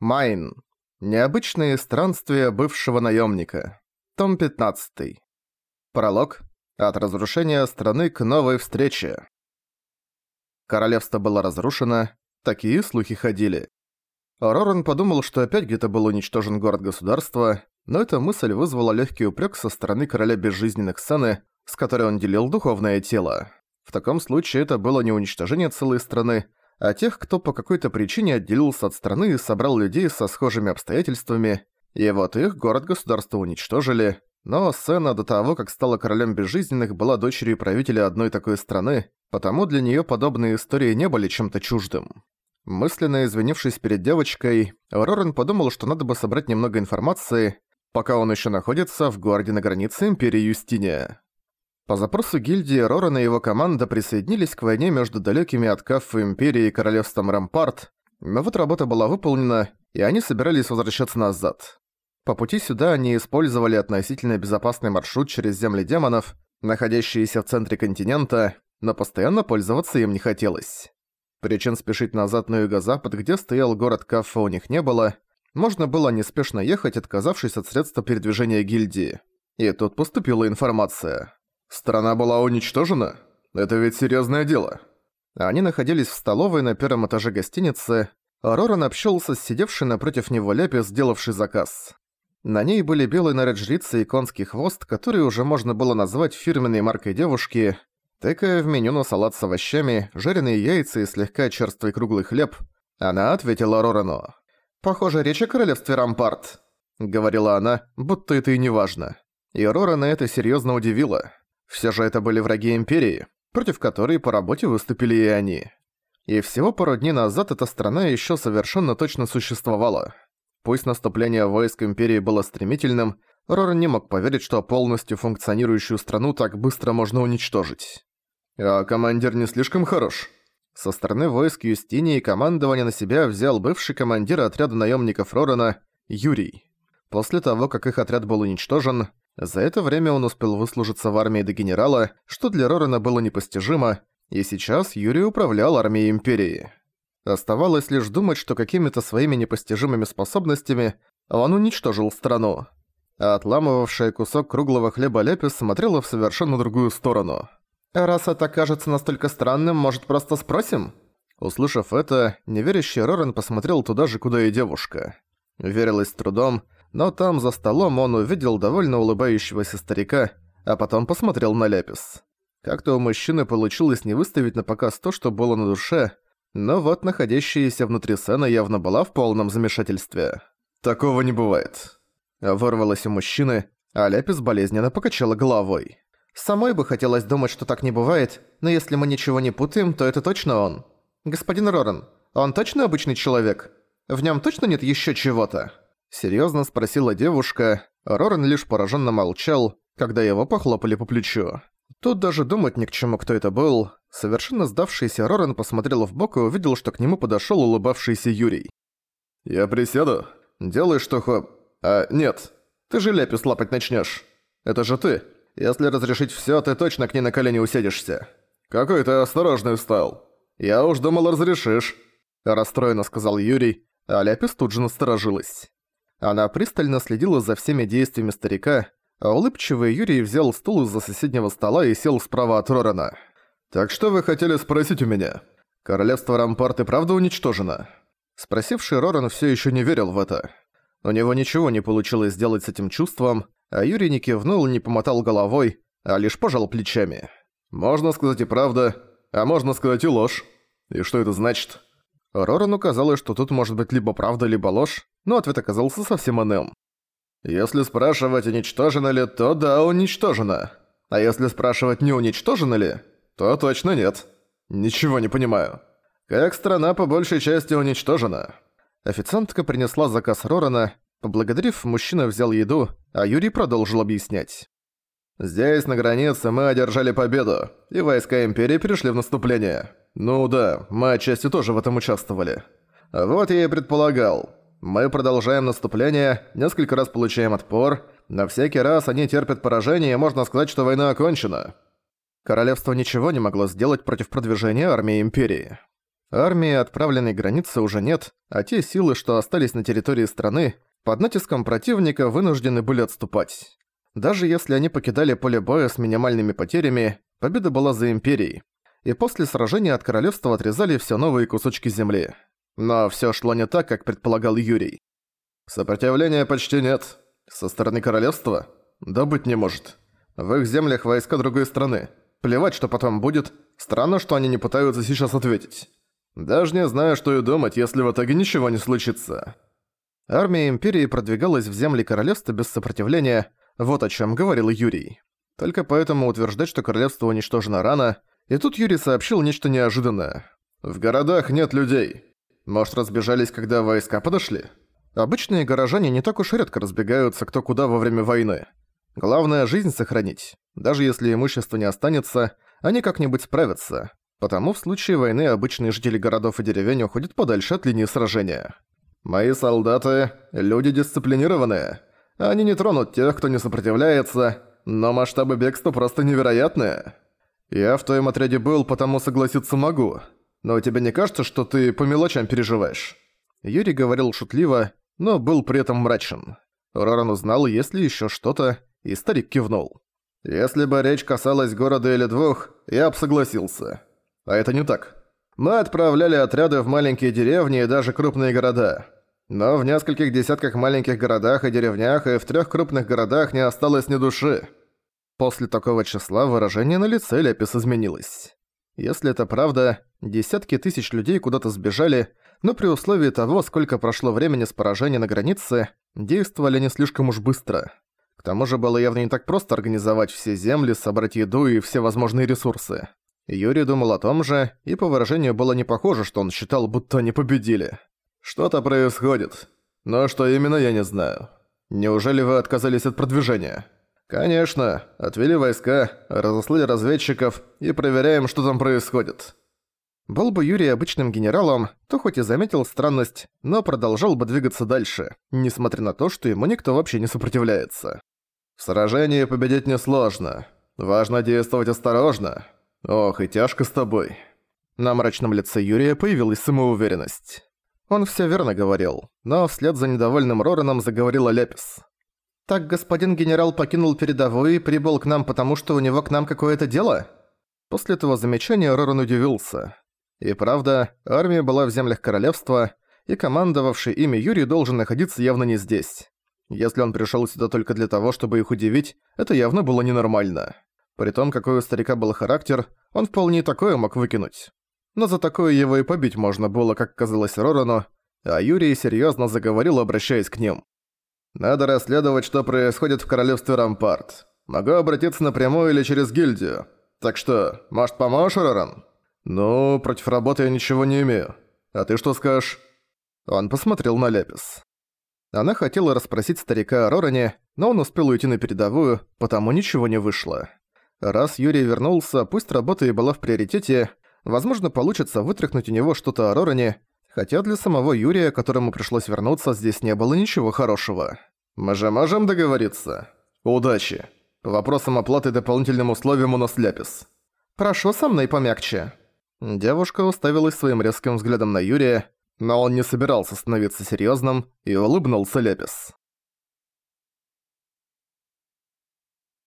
Майн. Необычные странствия бывшего наемника. Том 15. Пролог. От разрушения страны к новой встрече. Королевство было разрушено, такие слухи ходили. Роран подумал, что опять где-то был уничтожен город-государства, но эта мысль вызвала легкий упрек со стороны короля безжизненных Сены, с которой он делил духовное тело. В таком случае это было не уничтожение целой страны, а тех, кто по какой-то причине отделился от страны и собрал людей со схожими обстоятельствами, и вот их город-государство уничтожили, но Сена до того, как стала королем безжизненных, была дочерью правителя одной такой страны, потому для неё подобные истории не были чем-то чуждым. Мысленно извинившись перед девочкой, Рорен подумал, что надо бы собрать немного информации, пока он ещё находится в городе на границе Империи Юстиния. По запросу гильдии Роран и его команда присоединились к войне между далекими от Каффы Империи и Королевством Рампарт, но вот работа была выполнена, и они собирались возвращаться назад. По пути сюда они использовали относительно безопасный маршрут через земли демонов, находящиеся в центре континента, но постоянно пользоваться им не хотелось. Причин спешить назад на юго-запад, где стоял город Каффа, у них не было, можно было неспешно ехать, отказавшись от средства передвижения гильдии. И тут поступила информация. Страна была уничтожена? Это ведь серьезное дело. Они находились в столовой на первом этаже гостиницы. Роран общался с сидевшей напротив него Ляпи, сделавший заказ. На ней были белый наряд жрицы и конский хвост, который уже можно было назвать фирменной маркой девушки. Тыкая в меню на салат с овощами, жареные яйца и слегка черствый круглый хлеб, она ответила Рорану. «Похоже, речь о королевстве Рампарт», — говорила она, будто это и не важно. И Рорана это серьезно удивило. Все же это были враги Империи, против которой по работе выступили и они. И всего пару дней назад эта страна еще совершенно точно существовала. Пусть наступление войск Империи было стремительным, Роран не мог поверить, что полностью функционирующую страну так быстро можно уничтожить. А командир не слишком хорош. Со стороны войск Юстинии командование на себя взял бывший командир отряда наемников Рорана, Юрий. После того, как их отряд был уничтожен, за это время он успел выслужиться в армии до генерала, что для Рорена было непостижимо, и сейчас Юрий управлял армией Империи. Оставалось лишь думать, что какими-то своими непостижимыми способностями он уничтожил страну. А отламывавшая кусок круглого хлеба Лепис смотрела в совершенно другую сторону. «Раз это кажется настолько странным, может, просто спросим?» Услышав это, неверящий Рорен посмотрел туда же, куда и девушка. Верилась с трудом, но там за столом он увидел довольно улыбающегося старика, а потом посмотрел на Ляпис. Как-то у мужчины получилось не выставить на показ то, что было на душе, но вот находящаяся внутри сцена явно была в полном замешательстве. «Такого не бывает». Вырвалось у мужчины, а Ляпис болезненно покачала головой. «Самой бы хотелось думать, что так не бывает, но если мы ничего не путаем, то это точно он. Господин Рорен, он точно обычный человек? В нем точно нет еще чего-то?» Серьезно спросила девушка, Рорен лишь пораженно молчал, когда его похлопали по плечу. Тут даже думать ни к чему, кто это был. Совершенно сдавшийся Рорен посмотрел в бок и увидел, что к нему подошел улыбавшийся Юрий. «Я присяду? Делай, что хо... А, нет. Ты же ляпис лапать начнешь. Это же ты. Если разрешить все, ты точно к ней на колени усядешься. Какой ты осторожный стал. Я уж думал, разрешишь», – расстроенно сказал Юрий, а ляпис тут же насторожилась. Она пристально следила за всеми действиями старика, а улыбчивый Юрий взял стул из-за соседнего стола и сел справа от Рорана. «Так что вы хотели спросить у меня? Королевство Рампарт и правда уничтожено?» Спросивший Роран все еще не верил в это. У него ничего не получилось сделать с этим чувством, а Юрий не кивнул, не помотал головой, а лишь пожал плечами. «Можно сказать и правда, а можно сказать и ложь. И что это значит?» Рорану казалось, что тут может быть либо правда, либо ложь, но ответ оказался совсем иным. Если спрашивать, уничтожено ли, то да, уничтожено. А если спрашивать, не уничтожено ли, то точно нет. Ничего не понимаю. Как страна по большей части уничтожена. Официантка принесла заказ Рорана. Поблагодарив, мужчина взял еду, а Юрий продолжил объяснять. «Здесь, на границе, мы одержали победу, и войска Империи перешли в наступление. Ну да, мы отчасти тоже в этом участвовали. Вот я и предполагал. Мы продолжаем наступление, несколько раз получаем отпор, но всякий раз они терпят поражение, и можно сказать, что война окончена. Королевство ничего не могло сделать против продвижения армии Империи. Армии, отправленной границы, уже нет, а те силы, что остались на территории страны, под натиском противника вынуждены были отступать. Даже если они покидали поле боя с минимальными потерями, победа была за Империей. И после сражения от королевства отрезали все новые кусочки земли. Но все шло не так, как предполагал Юрий. Сопротивления почти нет. Со стороны королевства? Да быть не может. В их землях войска другой страны. Плевать, что потом будет. Странно, что они не пытаются сейчас ответить. Даже не знаю, что и думать, если в итоге ничего не случится. Армия Империи продвигалась в земли королевства без сопротивления, вот о чем говорил Юрий. Только поэтому утверждать, что королевство уничтожено рано, и тут Юрий сообщил нечто неожиданное. «В городах нет людей. Может, разбежались, когда войска подошли?» Обычные горожане не так уж редко разбегаются кто куда во время войны. Главное – жизнь сохранить. Даже если имущество не останется, они как-нибудь справятся. Потому в случае войны обычные жители городов и деревень уходят подальше от линии сражения. «Мои солдаты – люди дисциплинированные. Они не тронут тех, кто не сопротивляется, но масштабы бегства просто невероятные. Я в твоем отряде был, потому согласиться могу. Но тебе не кажется, что ты по мелочам переживаешь?» Юрий говорил шутливо, но был при этом мрачен. Роран узнал, есть ли ещё что-то, и старик кивнул. «Если бы речь касалась города или двух, я бы согласился. А это не так. Мы отправляли отряды в маленькие деревни и даже крупные города. Но в нескольких десятках маленьких городах и деревнях и в трех крупных городах не осталось ни души. После такого числа выражение на лице Лепис изменилось. Если это правда, десятки тысяч людей куда-то сбежали, но при условии того, сколько прошло времени с поражения на границе, действовали они слишком уж быстро. К тому же было явно не так просто организовать все земли, собрать еду и все возможные ресурсы. Юрий думал о том же, и по выражению было не похоже, что он считал, будто они победили. «Что-то происходит. Но что именно, я не знаю. Неужели вы отказались от продвижения?» «Конечно. Отвели войска, разослали разведчиков и проверяем, что там происходит». Был бы Юрий обычным генералом, то хоть и заметил странность, но продолжал бы двигаться дальше, несмотря на то, что ему никто вообще не сопротивляется. В сражении победить несложно. Важно действовать осторожно. «Ох, и тяжко с тобой». На мрачном лице Юрия появилась самоуверенность. Он все верно говорил, но вслед за недовольным Рораном заговорила Лепис. «Так господин генерал покинул передовую и прибыл к нам, потому что у него к нам какое-то дело?» После этого замечания Роран удивился. И правда, армия была в землях королевства, и командовавший ими Юрий должен находиться явно не здесь. Если он пришёл сюда только для того, чтобы их удивить, это явно было ненормально. При том, какой у старика был характер, он вполне такое мог выкинуть. Но за такое его и побить можно было, как казалось Рорану, а Юрий серьезно заговорил, обращаясь к ним. «Надо расследовать, что происходит в королевстве Рампарт. Могу обратиться напрямую или через гильдию. Так что, может, поможешь, Роран?» «Ну, против работы я ничего не имею. А ты что скажешь?» Он посмотрел на Лепис. Она хотела расспросить старика о Роране, но он успел уйти на передовую, потому ничего не вышло. Раз Юрий вернулся, пусть работа и была в приоритете, возможно, получится вытряхнуть у него что-то о Роране, хотя для самого Юрия, которому пришлось вернуться, здесь не было ничего хорошего. «Мы же можем договориться?» «Удачи. По вопросам оплаты дополнительным условиям у нас ляпис». «Прошу со мной помягче». Девушка уставилась своим резким взглядом на Юрия, но он не собирался становиться серьёзным и улыбнулся Лепис.